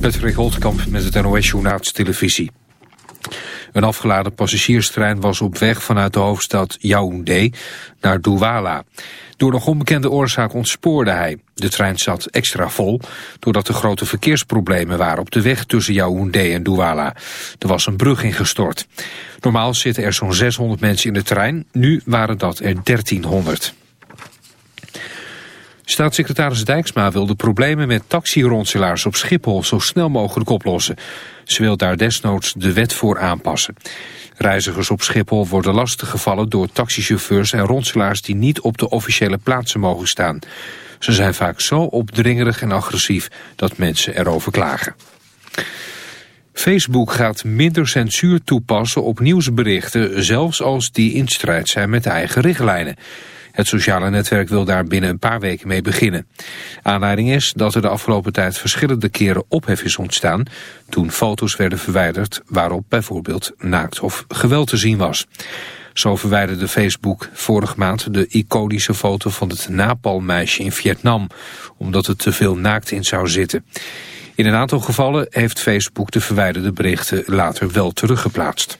Patrick Holtkamp met het NOS televisie. Een afgeladen passagierstrein was op weg vanuit de hoofdstad Yaoundé naar Douala. Door nog onbekende oorzaak ontspoorde hij. De trein zat extra vol, doordat er grote verkeersproblemen waren op de weg tussen Yaoundé en Douala. Er was een brug ingestort. Normaal zitten er zo'n 600 mensen in de trein, nu waren dat er 1300. Staatssecretaris Dijksma wil de problemen met taxironselaars op Schiphol zo snel mogelijk oplossen. Ze wil daar desnoods de wet voor aanpassen. Reizigers op Schiphol worden lastiggevallen door taxichauffeurs en ronselaars die niet op de officiële plaatsen mogen staan. Ze zijn vaak zo opdringerig en agressief dat mensen erover klagen. Facebook gaat minder censuur toepassen op nieuwsberichten, zelfs als die in strijd zijn met de eigen richtlijnen. Het sociale netwerk wil daar binnen een paar weken mee beginnen. Aanleiding is dat er de afgelopen tijd verschillende keren ophef is ontstaan... toen foto's werden verwijderd waarop bijvoorbeeld naakt of geweld te zien was. Zo verwijderde Facebook vorige maand de iconische foto van het Napalmeisje in Vietnam... omdat er te veel naakt in zou zitten. In een aantal gevallen heeft Facebook de verwijderde berichten later wel teruggeplaatst.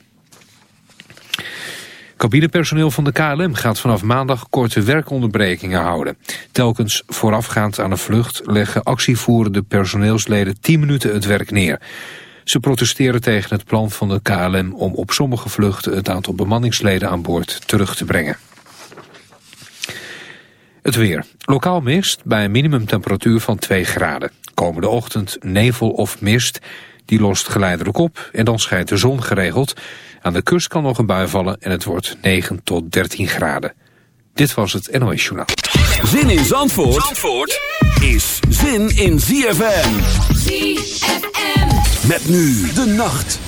Cabinepersoneel van de KLM gaat vanaf maandag korte werkonderbrekingen houden. Telkens voorafgaand aan een vlucht leggen actievoerende personeelsleden 10 minuten het werk neer. Ze protesteren tegen het plan van de KLM om op sommige vluchten het aantal bemanningsleden aan boord terug te brengen. Het weer. Lokaal mist bij een minimumtemperatuur van 2 graden. Komende ochtend nevel of mist. Die lost geleidelijk op en dan schijnt de zon geregeld. Aan de kust kan nog een bui vallen en het wordt 9 tot 13 graden. Dit was het NOS Journaal. Zin in Zandvoort, Zandvoort is zin in ZFM. ZFM. Met nu de nacht.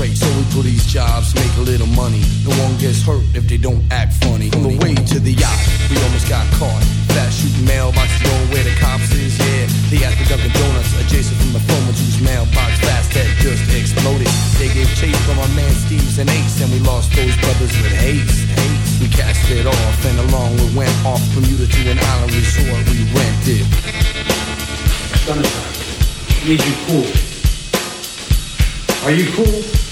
straight. So we pull these jobs, make a little money. No one gets hurt if they don't act funny. On the way to the yacht, we almost got caught. Fast shooting mailboxes, going where the cops is, yeah. They at the Dunkin' Donuts, adjacent from the phone whose mailbox fast had just exploded. They gave chase from our man Steve's and Ace, and we lost those brothers with haste. We cast it off, and along we went off from Bermuda to an island resort we rented. Sunshine. Need you cool. Are you cool?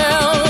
Quit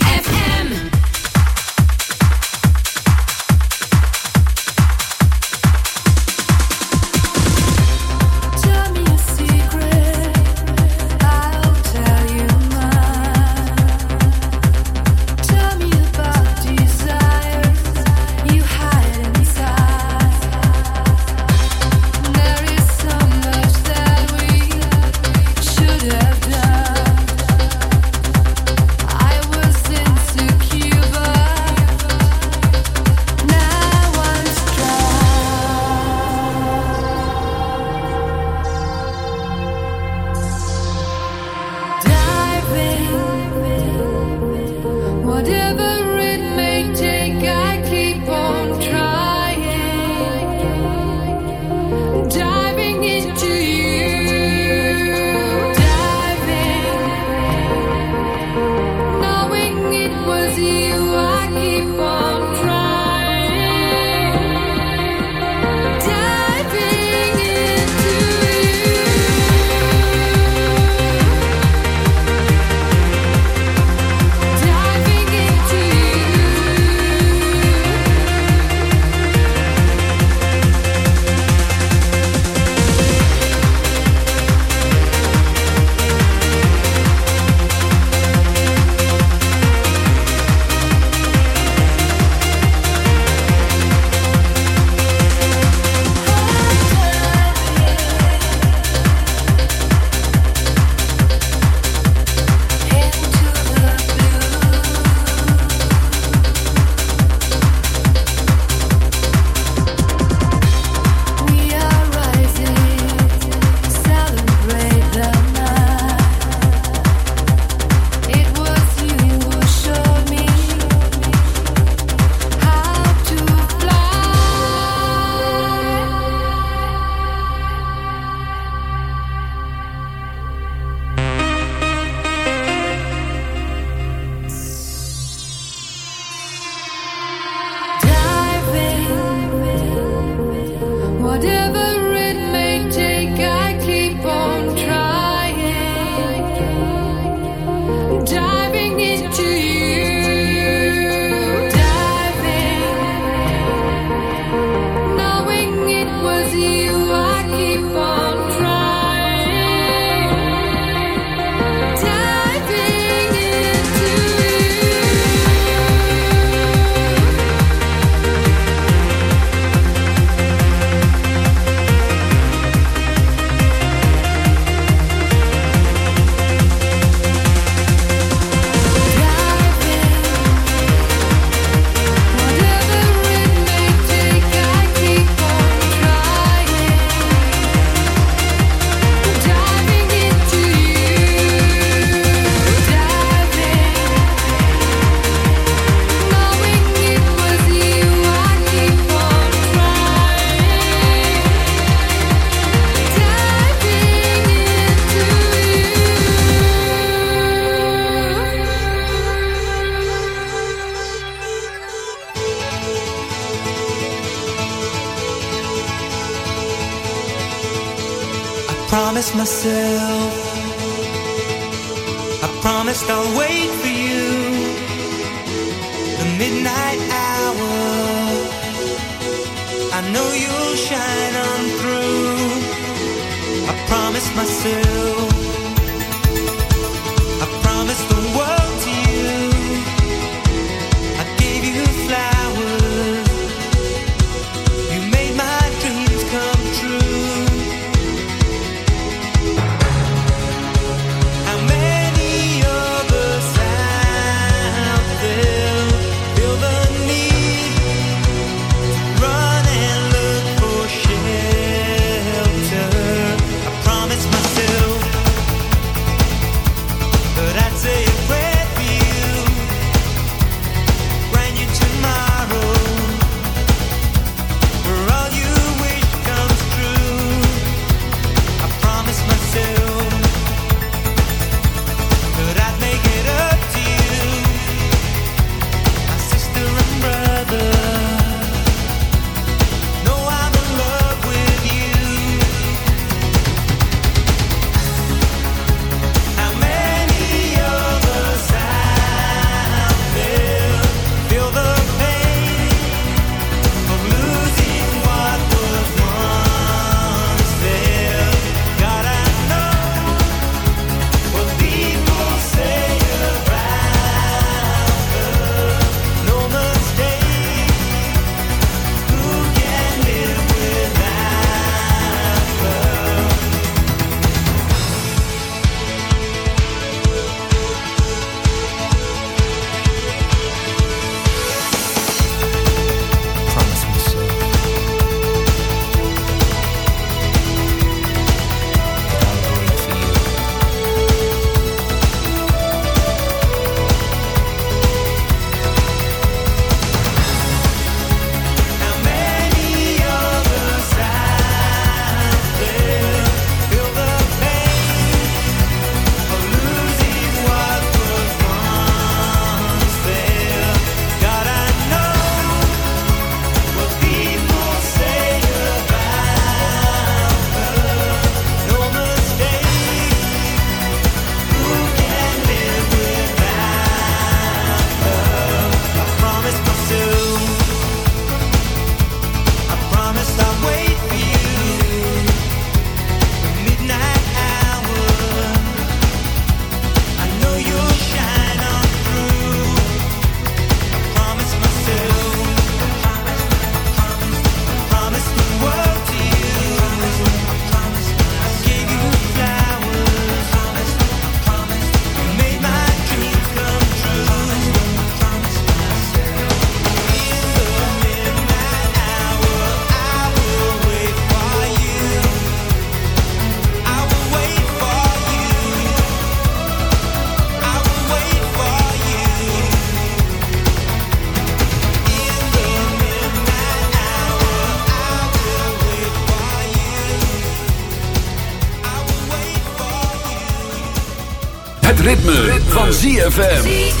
van ZFM.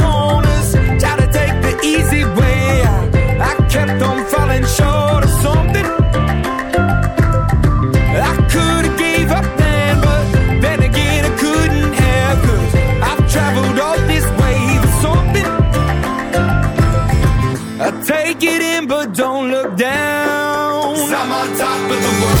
Get in, but don't look down. i I'm on top of the world.